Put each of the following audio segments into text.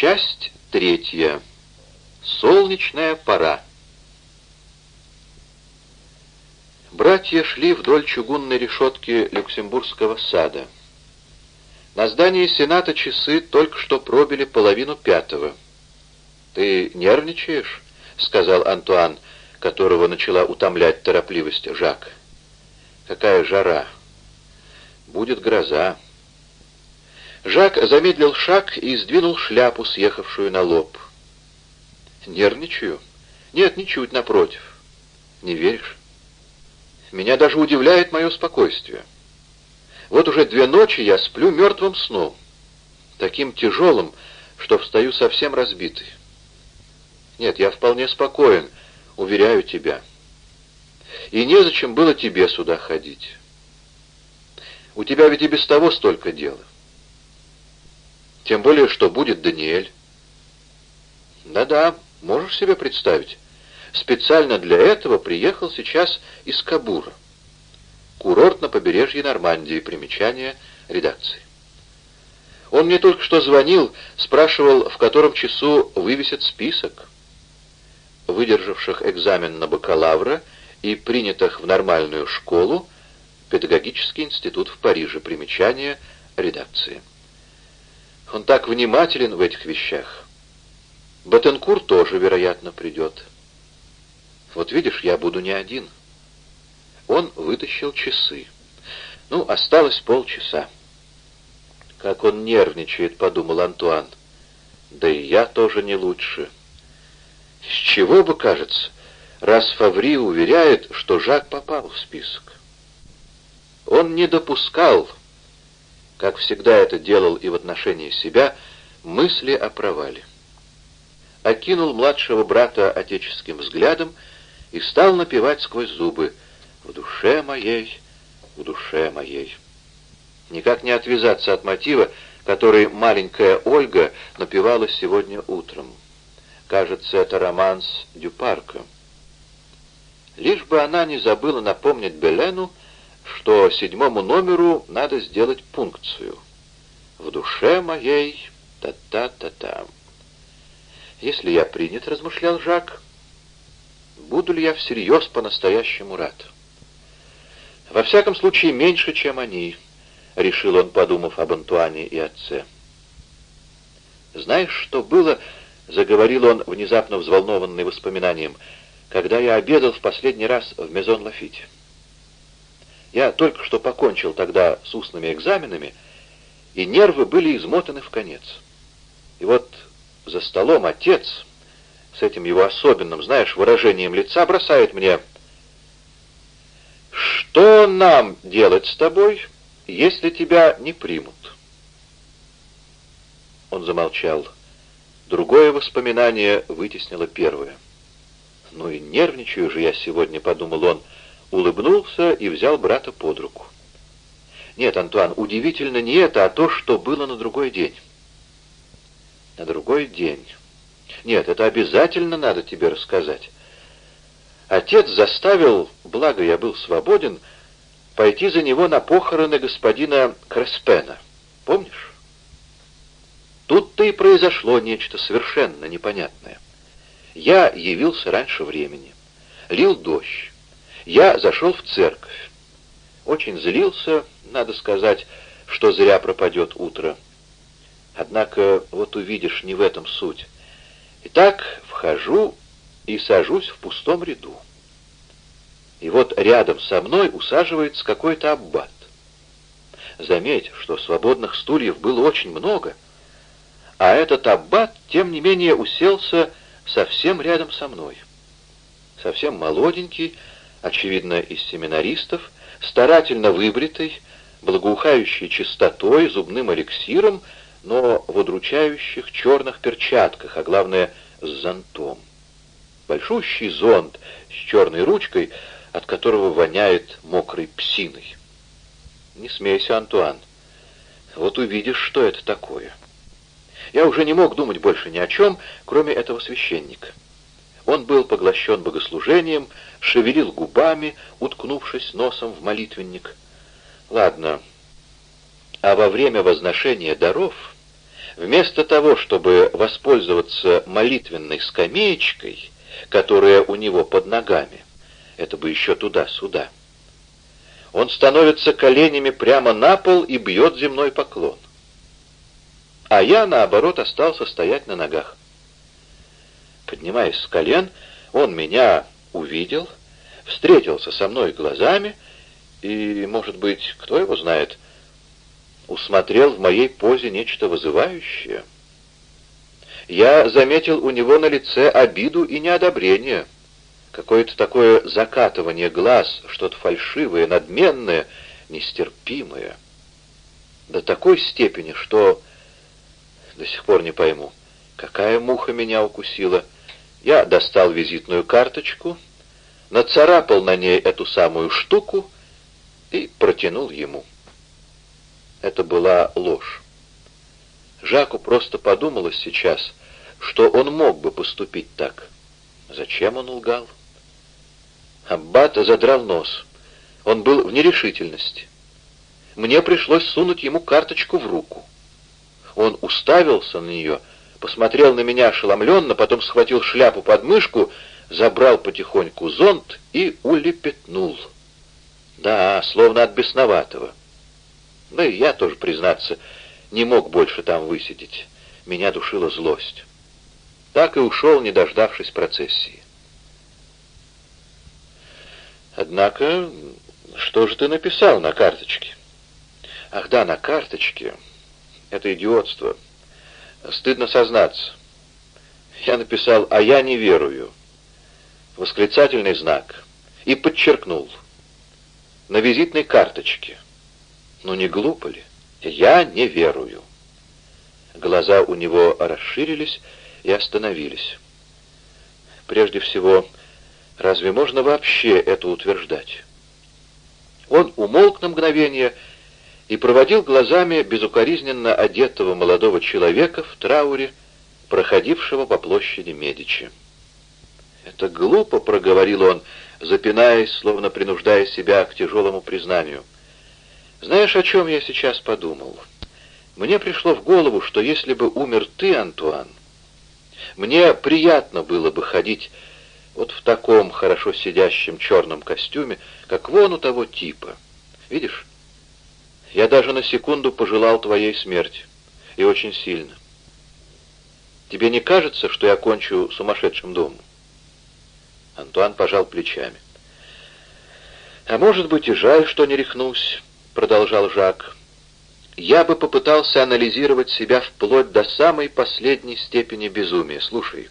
Часть третья. Солнечная пора. Братья шли вдоль чугунной решетки Люксембургского сада. На здании Сената часы только что пробили половину пятого. «Ты нервничаешь?» — сказал Антуан, которого начала утомлять торопливость Жак. «Какая жара! Будет гроза!» Жак замедлил шаг и сдвинул шляпу, съехавшую на лоб. «Нервничаю?» «Нет, ничуть, напротив. Не веришь?» «Меня даже удивляет мое спокойствие. Вот уже две ночи я сплю мертвым сном, таким тяжелым, что встаю совсем разбитый. Нет, я вполне спокоен, уверяю тебя. И незачем было тебе сюда ходить. У тебя ведь и без того столько дела. Тем более, что будет Даниэль. Да-да, можешь себе представить. Специально для этого приехал сейчас из Кабура. Курорт на побережье Нормандии. Примечание редакции. Он мне только что звонил, спрашивал, в котором часу вывесят список выдержавших экзамен на бакалавра и принятых в нормальную школу, Педагогический институт в Париже. Примечание редакции. Он так внимателен в этих вещах. Батенкур тоже, вероятно, придет. Вот видишь, я буду не один. Он вытащил часы. Ну, осталось полчаса. Как он нервничает, подумал Антуан. Да и я тоже не лучше. С чего бы, кажется, раз Фаври уверяет, что Жак попал в список? Он не допускал как всегда это делал и в отношении себя, мысли о провале. Окинул младшего брата отеческим взглядом и стал напевать сквозь зубы «В душе моей, в душе моей». Никак не отвязаться от мотива, который маленькая Ольга напевала сегодня утром. Кажется, это романс Дюпарка. Лишь бы она не забыла напомнить Белену, что седьмому номеру надо сделать пункцию. В душе моей та-та-та-та. Если я принят, размышлял Жак, буду ли я всерьез по-настоящему рад? Во всяком случае, меньше, чем они, решил он, подумав об Антуане и отце. Знаешь, что было, заговорил он, внезапно взволнованный воспоминанием, когда я обедал в последний раз в Мезон Лафите. Я только что покончил тогда с устными экзаменами, и нервы были измотаны в конец. И вот за столом отец с этим его особенным, знаешь, выражением лица бросает мне «Что нам делать с тобой, если тебя не примут?» Он замолчал. Другое воспоминание вытеснило первое. «Ну и нервничаю же я сегодня», — подумал он, — улыбнулся и взял брата под руку. «Нет, Антуан, удивительно не это, а то, что было на другой день». «На другой день. Нет, это обязательно надо тебе рассказать. Отец заставил, благо я был свободен, пойти за него на похороны господина Креспена. Помнишь? Тут-то и произошло нечто совершенно непонятное. Я явился раньше времени. Лил дождь. Я зашел в церковь. Очень злился, надо сказать, что зря пропадет утро. Однако, вот увидишь, не в этом суть. Итак, вхожу и сажусь в пустом ряду. И вот рядом со мной усаживается какой-то аббат. Заметь, что свободных стульев было очень много, а этот аббат, тем не менее, уселся совсем рядом со мной. Совсем молоденький, очевидно, из семинаристов, старательно выбритый, благоухающий чистотой, зубным эликсиром, но в удручающих черных перчатках, а главное, с зонтом. Большущий зонт с черной ручкой, от которого воняет мокрой псиной. Не смейся, Антуан. Вот увидишь, что это такое. Я уже не мог думать больше ни о чем, кроме этого священника. Он был поглощен богослужением, шевелил губами, уткнувшись носом в молитвенник. Ладно, а во время возношения даров Вместо того, чтобы воспользоваться молитвенной скамеечкой, которая у него под ногами, это бы еще туда-сюда, он становится коленями прямо на пол и бьет земной поклон. А я, наоборот, остался стоять на ногах. Поднимаясь с колен, он меня увидел, встретился со мной глазами и, может быть, кто его знает, усмотрел в моей позе нечто вызывающее. Я заметил у него на лице обиду и неодобрение, какое-то такое закатывание глаз, что-то фальшивое, надменное, нестерпимое. До такой степени, что до сих пор не пойму, какая муха меня укусила. Я достал визитную карточку, нацарапал на ней эту самую штуку и протянул ему. Это была ложь. Жаку просто подумалось сейчас, что он мог бы поступить так. Зачем он лгал? Аббат задрал нос. Он был в нерешительности. Мне пришлось сунуть ему карточку в руку. Он уставился на нее, посмотрел на меня ошеломленно, потом схватил шляпу под мышку, забрал потихоньку зонт и улепетнул. Да, словно от бесноватого. Да и я тоже, признаться, не мог больше там высидеть. Меня душила злость. Так и ушел, не дождавшись процессии. Однако, что же ты написал на карточке? Ах да, на карточке. Это идиотство. Стыдно сознаться. Я написал «А я не верую». Восклицательный знак. И подчеркнул. На визитной карточке. Ну не глупо ли? Я не верую. Глаза у него расширились и остановились. Прежде всего, разве можно вообще это утверждать? Он умолк на мгновение и проводил глазами безукоризненно одетого молодого человека в трауре, проходившего по площади Медичи. «Это глупо», — проговорил он, запинаясь, словно принуждая себя к тяжелому признанию. «Знаешь, о чем я сейчас подумал? Мне пришло в голову, что если бы умер ты, Антуан, мне приятно было бы ходить вот в таком хорошо сидящем черном костюме, как вон у того типа. Видишь, я даже на секунду пожелал твоей смерти. И очень сильно. Тебе не кажется, что я кончу сумасшедшим домом? Антуан пожал плечами. «А может быть и жаль, что не рехнусь», — продолжал Жак. «Я бы попытался анализировать себя вплоть до самой последней степени безумия. Слушай,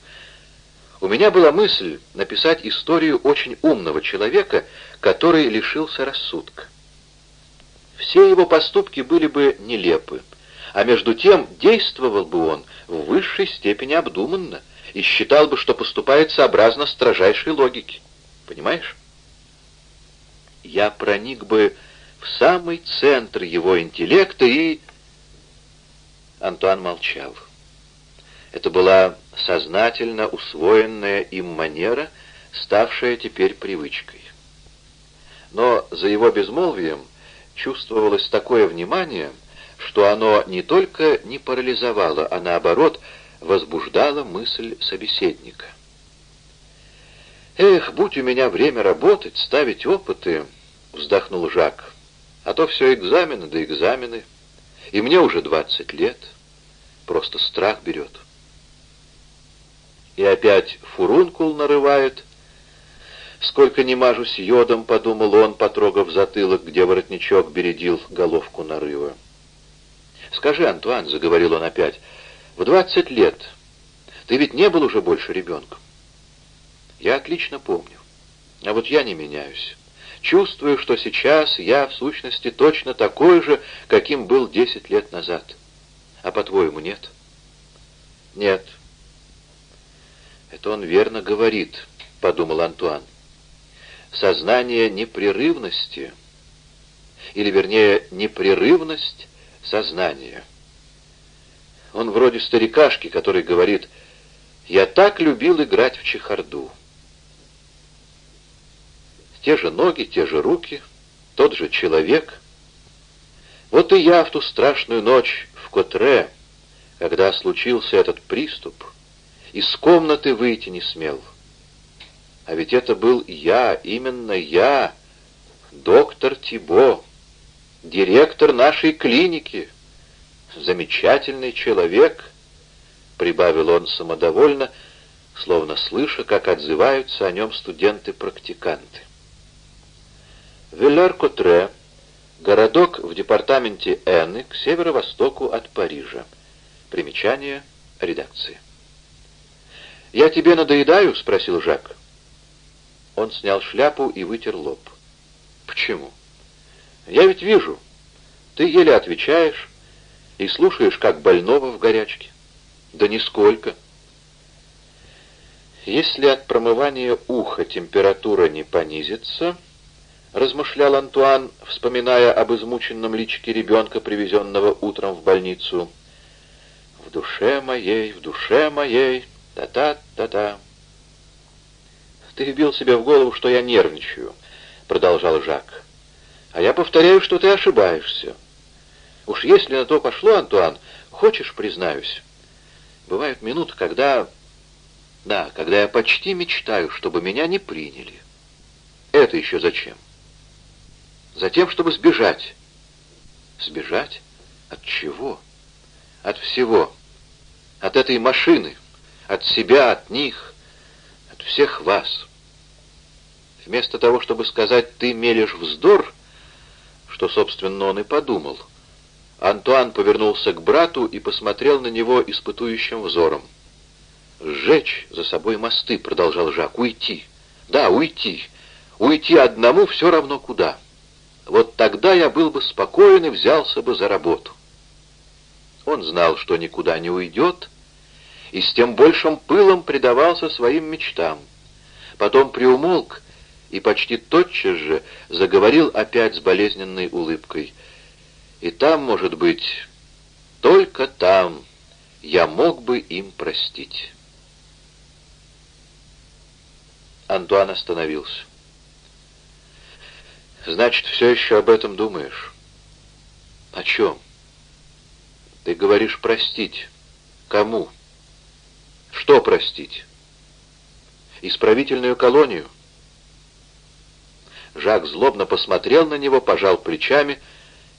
у меня была мысль написать историю очень умного человека, который лишился рассудка. Все его поступки были бы нелепы, а между тем действовал бы он в высшей степени обдуманно и считал бы, что поступает сообразно строжайшей логике. Понимаешь? Я проник бы в самый центр его интеллекта и... Антуан молчал. Это была сознательно усвоенная им манера, ставшая теперь привычкой. Но за его безмолвием чувствовалось такое внимание, что оно не только не парализовало, а наоборот возбуждало мысль собеседника. «Эх, будь у меня время работать, ставить опыты», — вздохнул Жак, — «а то все экзамены да экзамены, и мне уже двадцать лет, просто страх берет». И опять фурункул нарывает, «Сколько не мажусь йодом», — подумал он, потрогав затылок, где воротничок бередил головку нарыва. «Скажи, Антуан», — заговорил он опять, — «в двадцать лет ты ведь не был уже больше ребенком?» «Я отлично помню. А вот я не меняюсь. Чувствую, что сейчас я, в сущности, точно такой же, каким был десять лет назад. А по-твоему, нет?» «Нет». «Это он верно говорит», — подумал Антуан сознание непрерывности, или, вернее, непрерывность сознания. Он вроде старикашки, который говорит «Я так любил играть в чехарду». Те же ноги, те же руки, тот же человек. Вот и я в ту страшную ночь в Котре, когда случился этот приступ, из комнаты выйти не смел. А ведь это был я, именно я, доктор Тибо, директор нашей клиники, замечательный человек, прибавил он самодовольно, словно слыша, как отзываются о нем студенты-практиканты. Виллер-Котре, городок в департаменте Энны к северо-востоку от Парижа. Примечание редакции. «Я тебе надоедаю?» — спросил Жак. Он снял шляпу и вытер лоб. «Почему?» «Я ведь вижу. Ты еле отвечаешь и слушаешь, как больного в горячке». «Да нисколько». «Если от промывания уха температура не понизится...» — размышлял Антуан, вспоминая об измученном личике ребенка, привезенного утром в больницу. «В душе моей, в душе моей, та-та-та-та». «Ты вбил себе в голову, что я нервничаю», — продолжал Жак. «А я повторяю, что ты ошибаешься. Уж если на то пошло, Антуан, хочешь, признаюсь, бывают минуты, когда... Да, когда я почти мечтаю, чтобы меня не приняли. Это еще зачем?» Затем, чтобы сбежать. Сбежать? От чего? От всего. От этой машины, от себя, от них, от всех вас. Вместо того, чтобы сказать «ты мелешь вздор», что, собственно, он и подумал, Антуан повернулся к брату и посмотрел на него испытующим взором. «Сжечь за собой мосты», — продолжал Жак, — «уйти. Да, уйти. Уйти одному все равно куда». Вот тогда я был бы спокоен и взялся бы за работу. Он знал, что никуда не уйдет, и с тем большим пылом предавался своим мечтам. Потом приумолк и почти тотчас же заговорил опять с болезненной улыбкой. И там, может быть, только там я мог бы им простить. Антуан остановился. Значит, все еще об этом думаешь. О чем? Ты говоришь простить. Кому? Что простить? Исправительную колонию? Жак злобно посмотрел на него, пожал плечами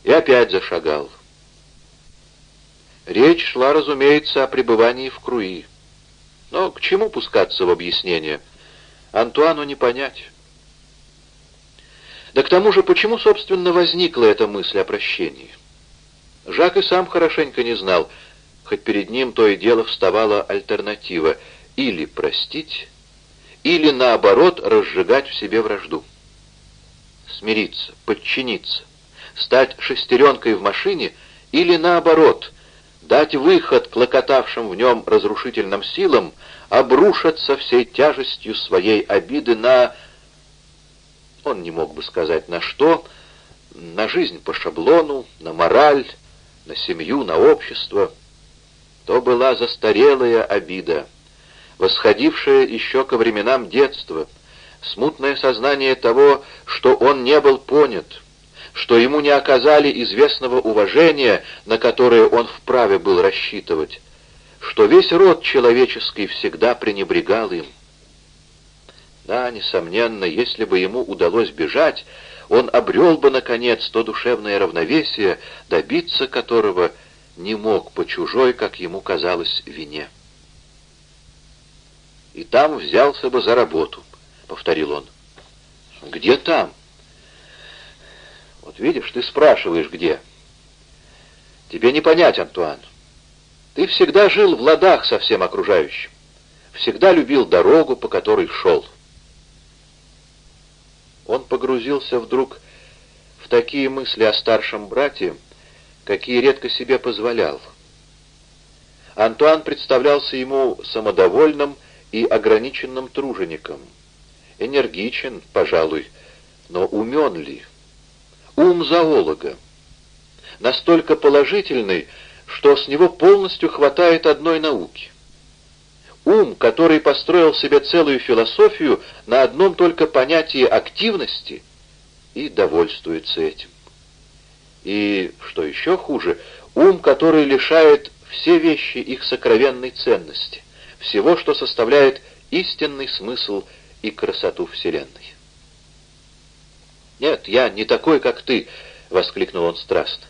и опять зашагал. Речь шла, разумеется, о пребывании в Круи. Но к чему пускаться в объяснение? Антуану не понять. Да к тому же, почему, собственно, возникла эта мысль о прощении? Жак и сам хорошенько не знал, хоть перед ним то и дело вставала альтернатива — или простить, или, наоборот, разжигать в себе вражду. Смириться, подчиниться, стать шестеренкой в машине или, наоборот, дать выход клокотавшим в нем разрушительным силам, обрушиться всей тяжестью своей обиды на он не мог бы сказать на что, на жизнь по шаблону, на мораль, на семью, на общество. То была застарелая обида, восходившая еще ко временам детства, смутное сознание того, что он не был понят, что ему не оказали известного уважения, на которое он вправе был рассчитывать, что весь род человеческий всегда пренебрегал им. Да, несомненно, если бы ему удалось бежать, он обрел бы, наконец, то душевное равновесие, добиться которого не мог по чужой, как ему казалось, вине. «И там взялся бы за работу», — повторил он. «Где там?» «Вот видишь, ты спрашиваешь, где?» «Тебе не понять, Антуан. Ты всегда жил в ладах со всем окружающим, всегда любил дорогу, по которой шел» он погрузился вдруг в такие мысли о старшем брате, какие редко себе позволял. Антуан представлялся ему самодовольным и ограниченным тружеником. Энергичен, пожалуй, но умен ли? Ум зоолога. Настолько положительный, что с него полностью хватает одной науки — Ум, который построил себе целую философию на одном только понятии активности, и довольствуется этим. И, что еще хуже, ум, который лишает все вещи их сокровенной ценности, всего, что составляет истинный смысл и красоту Вселенной. «Нет, я не такой, как ты!» — воскликнул он страстно.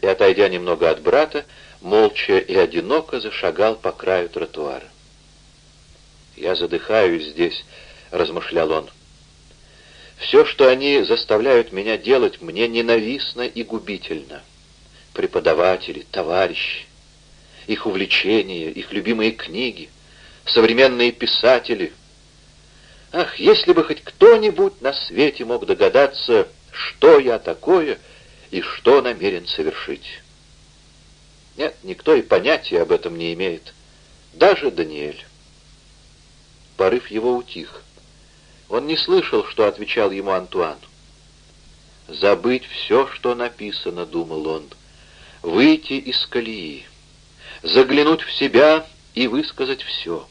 И, отойдя немного от брата, молча и одиноко зашагал по краю тротуара. «Я задыхаюсь здесь», — размышлял он. «Все, что они заставляют меня делать, мне ненавистно и губительно. Преподаватели, товарищи, их увлечения, их любимые книги, современные писатели. Ах, если бы хоть кто-нибудь на свете мог догадаться, что я такое и что намерен совершить». Нет, никто и понятия об этом не имеет. Даже Даниэль. Порыв его утих. Он не слышал, что отвечал ему Антуан. «Забыть все, что написано», — думал он, — «выйти из колеи, заглянуть в себя и высказать все».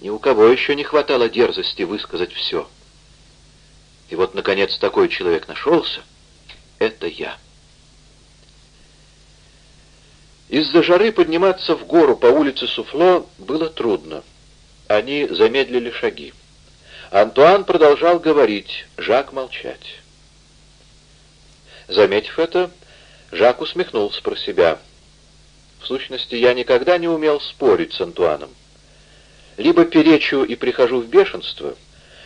Ни у кого еще не хватало дерзости высказать все. И вот, наконец, такой человек нашелся. Это я. Из-за жары подниматься в гору по улице Суфло было трудно. Они замедлили шаги. Антуан продолжал говорить, Жак молчать. Заметив это, Жак усмехнулся про себя. В сущности, я никогда не умел спорить с Антуаном. Либо перечу и прихожу в бешенство,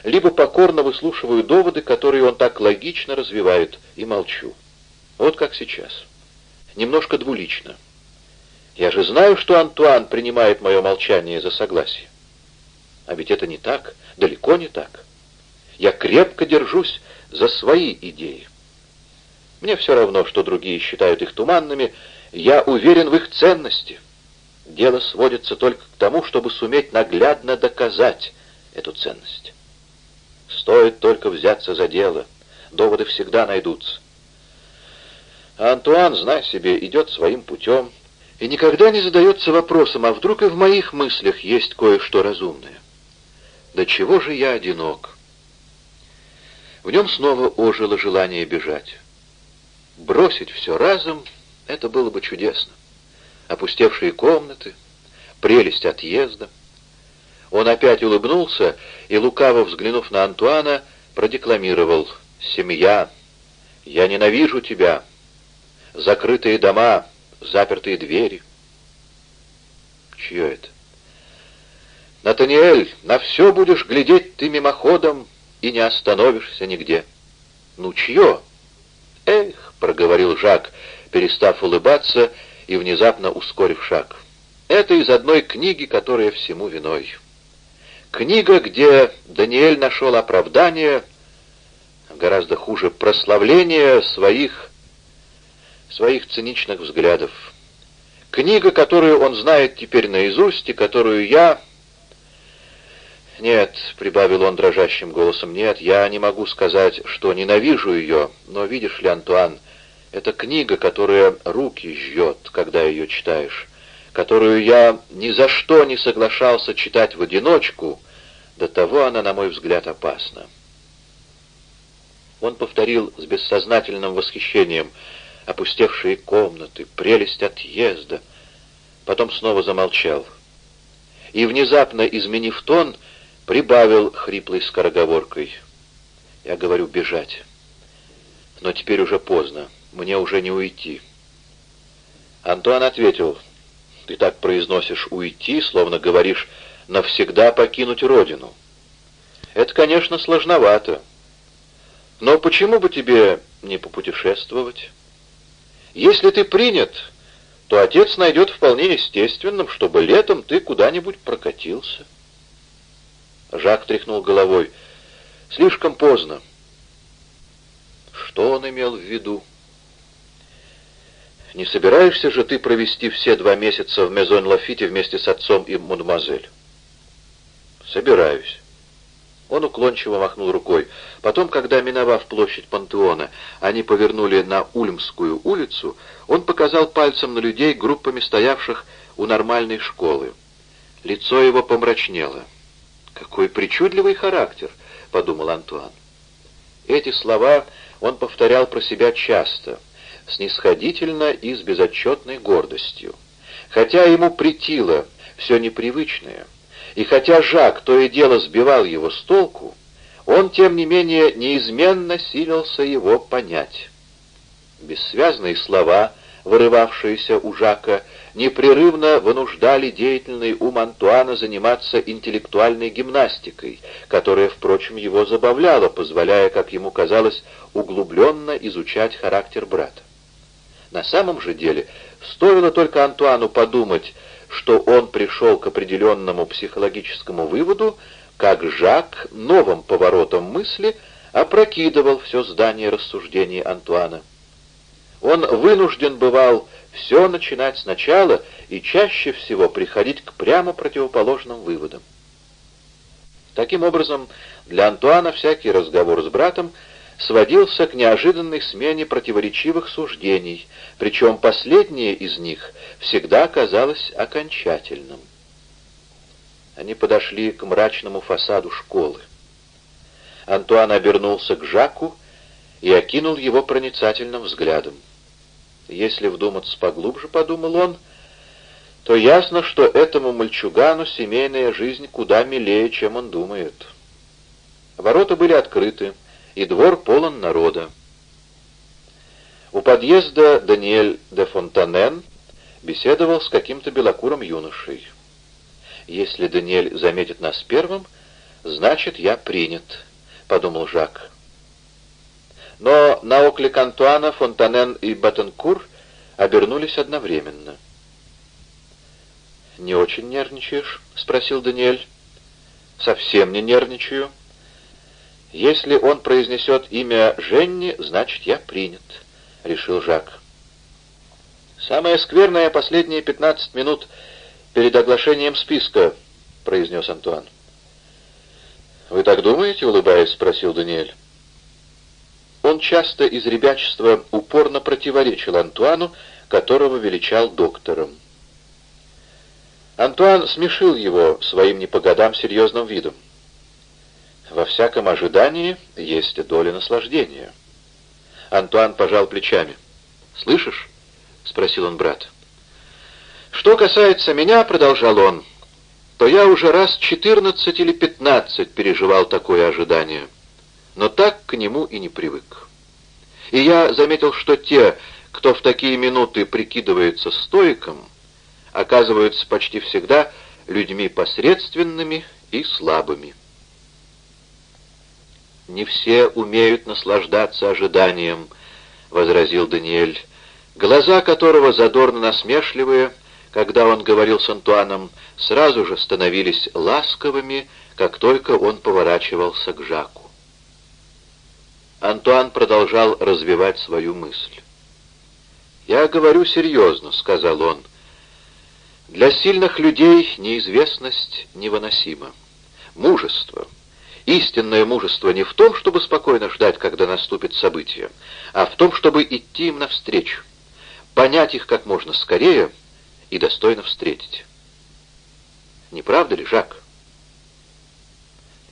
либо покорно выслушиваю доводы, которые он так логично развивает, и молчу. Вот как сейчас. Немножко двулично. Я же знаю, что Антуан принимает мое молчание за согласие. А ведь это не так, далеко не так. Я крепко держусь за свои идеи. Мне все равно, что другие считают их туманными, я уверен в их ценности. Дело сводится только к тому, чтобы суметь наглядно доказать эту ценность. Стоит только взяться за дело, доводы всегда найдутся. А Антуан, знай себе, идет своим путем, и никогда не задается вопросом, а вдруг и в моих мыслях есть кое-что разумное. Да чего же я одинок? В нем снова ожило желание бежать. Бросить все разом — это было бы чудесно. Опустевшие комнаты, прелесть отъезда. Он опять улыбнулся и, лукаво взглянув на Антуана, продекламировал «Семья, я ненавижу тебя, закрытые дома» запертые двери. Чье это? Натаниэль, на все будешь глядеть ты мимоходом и не остановишься нигде. Ну, чье? Эх, проговорил Жак, перестав улыбаться и внезапно ускорив шаг. Это из одной книги, которая всему виной. Книга, где Даниэль нашел оправдание, гораздо хуже, прославление своих своих циничных взглядов. Книга, которую он знает теперь наизусть и которую я... «Нет», — прибавил он дрожащим голосом, — «нет, я не могу сказать, что ненавижу ее, но видишь ли, Антуан, это книга, которая руки жжет, когда ее читаешь, которую я ни за что не соглашался читать в одиночку, до того она, на мой взгляд, опасна». Он повторил с бессознательным восхищением — опустевшие комнаты, прелесть отъезда. Потом снова замолчал. И, внезапно изменив тон, прибавил хриплой скороговоркой. Я говорю бежать. Но теперь уже поздно, мне уже не уйти. Антуан ответил, ты так произносишь «уйти», словно говоришь «навсегда покинуть родину». Это, конечно, сложновато. Но почему бы тебе не попутешествовать? Если ты принят, то отец найдет вполне естественным, чтобы летом ты куда-нибудь прокатился. Жак тряхнул головой. Слишком поздно. Что он имел в виду? Не собираешься же ты провести все два месяца в Мезон-Лафите вместе с отцом и мадемуазель? Собираюсь. Он уклончиво махнул рукой. Потом, когда, миновав площадь Пантеона, они повернули на Ульмскую улицу, он показал пальцем на людей, группами стоявших у нормальной школы. Лицо его помрачнело. «Какой причудливый характер!» — подумал Антуан. Эти слова он повторял про себя часто, снисходительно и с безотчетной гордостью. Хотя ему притило все непривычное, и хотя Жак то и дело сбивал его с толку, он, тем не менее, неизменно силился его понять. Бессвязные слова, вырывавшиеся у Жака, непрерывно вынуждали деятельный ум Антуана заниматься интеллектуальной гимнастикой, которая, впрочем, его забавляла, позволяя, как ему казалось, углубленно изучать характер брата. На самом же деле, стоило только Антуану подумать, что он пришел к определенному психологическому выводу, как Жак новым поворотом мысли опрокидывал все здание рассуждений Антуана. Он вынужден бывал все начинать сначала и чаще всего приходить к прямо противоположным выводам. Таким образом, для Антуана всякий разговор с братом сводился к неожиданной смене противоречивых суждений, причем последнее из них всегда казалось окончательным. Они подошли к мрачному фасаду школы. Антуан обернулся к Жаку и окинул его проницательным взглядом. Если вдуматься поглубже, подумал он, то ясно, что этому мальчугану семейная жизнь куда милее, чем он думает. Ворота были открыты, и двор полон народа. У подъезда Даниэль де Фонтанен беседовал с каким-то белокурым юношей. «Если Даниэль заметит нас первым, значит, я принят», — подумал Жак. Но на оклик Антуана Фонтанен и Баттенкур обернулись одновременно. «Не очень нервничаешь?» — спросил Даниэль. «Совсем не нервничаю. «Если он произнесет имя Женни, значит, я принят», — решил Жак. «Самое скверное — последние пятнадцать минут перед оглашением списка», — произнес Антуан. «Вы так думаете?» — улыбаясь, спросил Даниэль. Он часто из ребячества упорно противоречил Антуану, которого величал доктором. Антуан смешил его своим не по годам серьезным видом. Во всяком ожидании есть доля наслаждения. Антуан пожал плечами. «Слышишь?» — спросил он брат. «Что касается меня, — продолжал он, — то я уже раз четырнадцать или пятнадцать переживал такое ожидание, но так к нему и не привык. И я заметил, что те, кто в такие минуты прикидывается стоиком, оказываются почти всегда людьми посредственными и слабыми. «Не все умеют наслаждаться ожиданием», — возразил Даниэль, глаза которого задорно насмешливые, когда он говорил с Антуаном, сразу же становились ласковыми, как только он поворачивался к Жаку. Антуан продолжал развивать свою мысль. «Я говорю серьезно», — сказал он. «Для сильных людей неизвестность невыносима. Мужество — Истинное мужество не в том, чтобы спокойно ждать, когда наступит событие, а в том, чтобы идти им навстречу, понять их как можно скорее и достойно встретить. Не правда ли, Жак?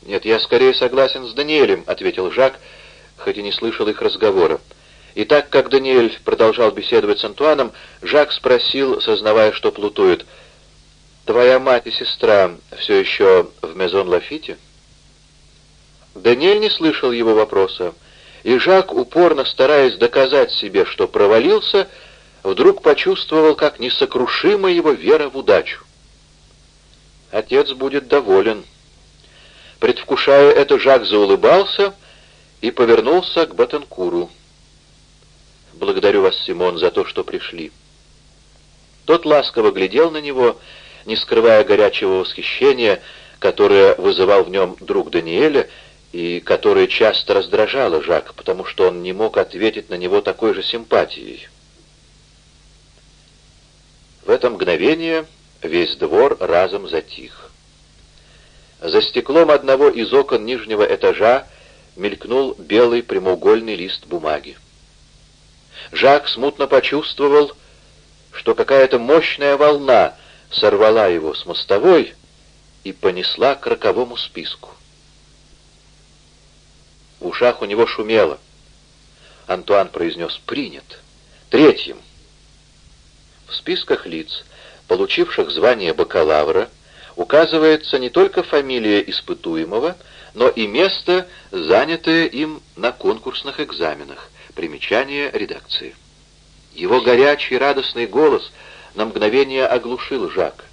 «Нет, я скорее согласен с Даниэлем», — ответил Жак, хоть и не слышал их разговора. И так как Даниэль продолжал беседовать с Антуаном, Жак спросил, сознавая, что плутует, «Твоя мать и сестра все еще в Мезон Лафите?» Даниэль не слышал его вопроса, и Жак, упорно стараясь доказать себе, что провалился, вдруг почувствовал, как несокрушима его вера в удачу. Отец будет доволен. Предвкушая это, Жак заулыбался и повернулся к Батенкуру. «Благодарю вас, Симон, за то, что пришли». Тот ласково глядел на него, не скрывая горячего восхищения, которое вызывал в нем друг Даниэля, и которое часто раздражало Жака, потому что он не мог ответить на него такой же симпатией. В это мгновение весь двор разом затих. За стеклом одного из окон нижнего этажа мелькнул белый прямоугольный лист бумаги. Жак смутно почувствовал, что какая-то мощная волна сорвала его с мостовой и понесла к роковому списку. В ушах у него шумело. Антуан произнес «принят». Третьим. В списках лиц, получивших звание бакалавра, указывается не только фамилия испытуемого, но и место, занятое им на конкурсных экзаменах. Примечание редакции. Его горячий радостный голос на мгновение оглушил Жак.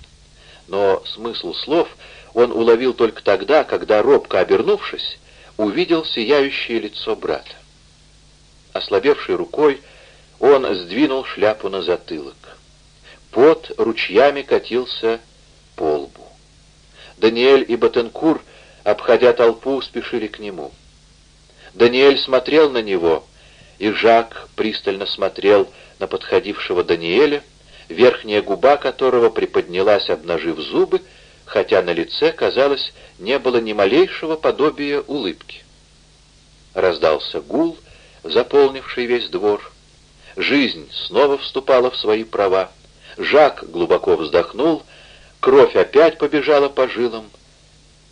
Но смысл слов он уловил только тогда, когда, робко обернувшись, увидел сияющее лицо брата. Ослабевшей рукой он сдвинул шляпу на затылок. Пот ручьями катился по лбу. Даниэль и Батенкур, обходя толпу, спешили к нему. Даниэль смотрел на него, и Жак пристально смотрел на подходившего Даниэля, верхняя губа которого приподнялась, обнажив зубы, хотя на лице, казалось, не было ни малейшего подобия улыбки. Раздался гул, заполнивший весь двор. Жизнь снова вступала в свои права. Жак глубоко вздохнул, кровь опять побежала по жилам,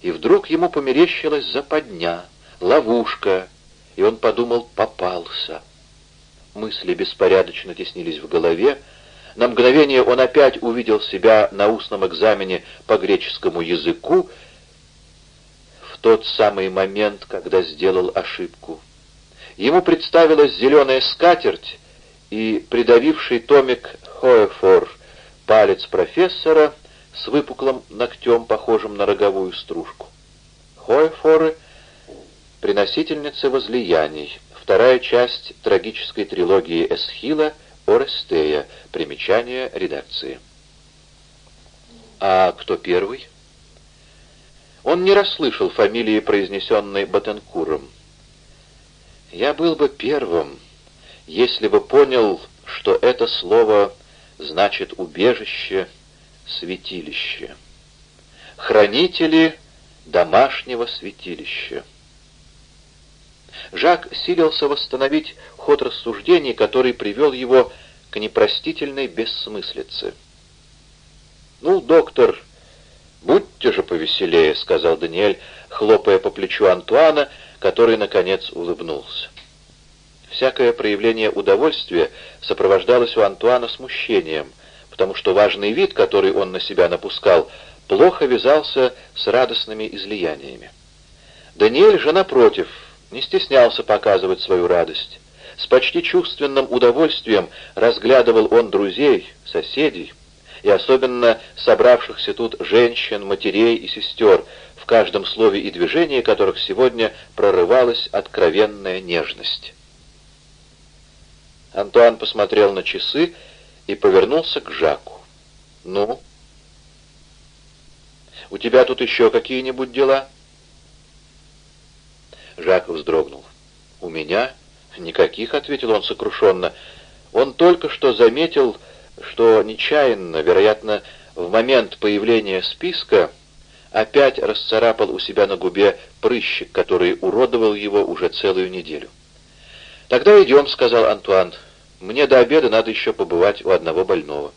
и вдруг ему померещилась западня, ловушка, и он подумал «попался». Мысли беспорядочно теснились в голове, на мгновение он опять увидел себя на устном экзамене по греческому языку в тот самый момент, когда сделал ошибку. Ему представилась зеленая скатерть и придавивший томик Хоефор, палец профессора с выпуклым ногтем, похожим на роговую стружку. Хоефоры — приносительницы возлияний, вторая часть трагической трилогии Эсхила — Орестея. Примечание редакции. А кто первый? Он не расслышал фамилии, произнесенной Батенкуром. Я был бы первым, если бы понял, что это слово значит убежище, святилище. Хранители домашнего святилища. Жак силился восстановить ход рассуждений, который привел его к непростительной бессмыслице. «Ну, доктор, будьте же повеселее», — сказал Даниэль, хлопая по плечу Антуана, который, наконец, улыбнулся. Всякое проявление удовольствия сопровождалось у Антуана смущением, потому что важный вид, который он на себя напускал, плохо вязался с радостными излияниями. Даниэль же, напротив, не стеснялся показывать свою радость. С почти чувственным удовольствием разглядывал он друзей, соседей, и особенно собравшихся тут женщин, матерей и сестер, в каждом слове и движении которых сегодня прорывалась откровенная нежность. Антуан посмотрел на часы и повернулся к Жаку. «Ну? У тебя тут еще какие-нибудь дела?» Жак вздрогнул. «У меня?» «Никаких», — ответил он сокрушенно. «Он только что заметил, что нечаянно, вероятно, в момент появления списка опять расцарапал у себя на губе прыщик, который уродовал его уже целую неделю». «Тогда идем», — сказал Антуан. «Мне до обеда надо еще побывать у одного больного».